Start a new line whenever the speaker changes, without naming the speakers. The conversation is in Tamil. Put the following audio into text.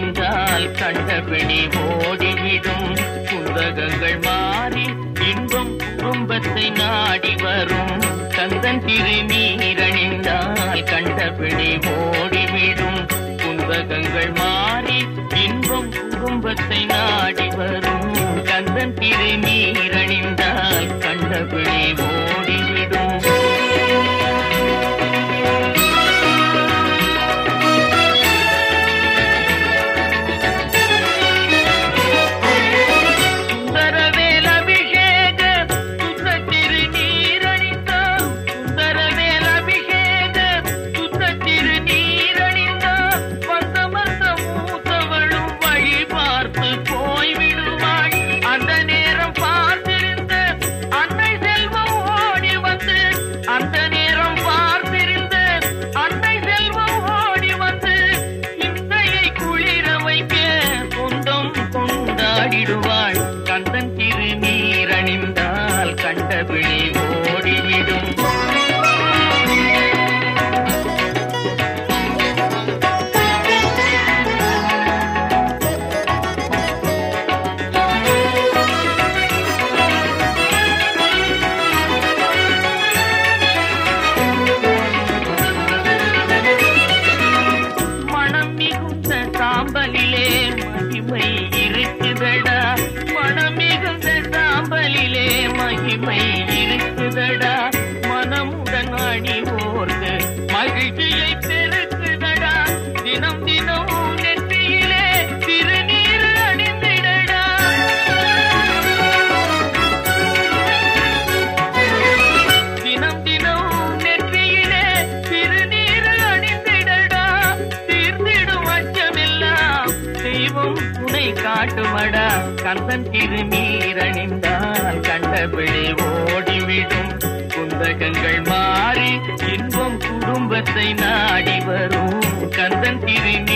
கந்தன் கண்டபிடி ஓடிவிடும். புந்தகங்கள் மாறி இன்பம் குடும்பத்தை நாடி வரும். கந்தன் திருநீரணிந்தால் கண்டபிடி ஓடிவிடும். புந்தகங்கள் மாறி இன்பம் குடும்பத்தை நாடி வரும். கந்தன் திருநீரணிந்தால் கண்டபிடி Celebrity மைமை காட்டுமடா. கந்தன் திருநீர் அணிந்தால் ஓடிவிடும். குந்தகங்கள் மாறி இன்பம் குடும்பத்தை நாடி வரும். கந்தன் திருநீர்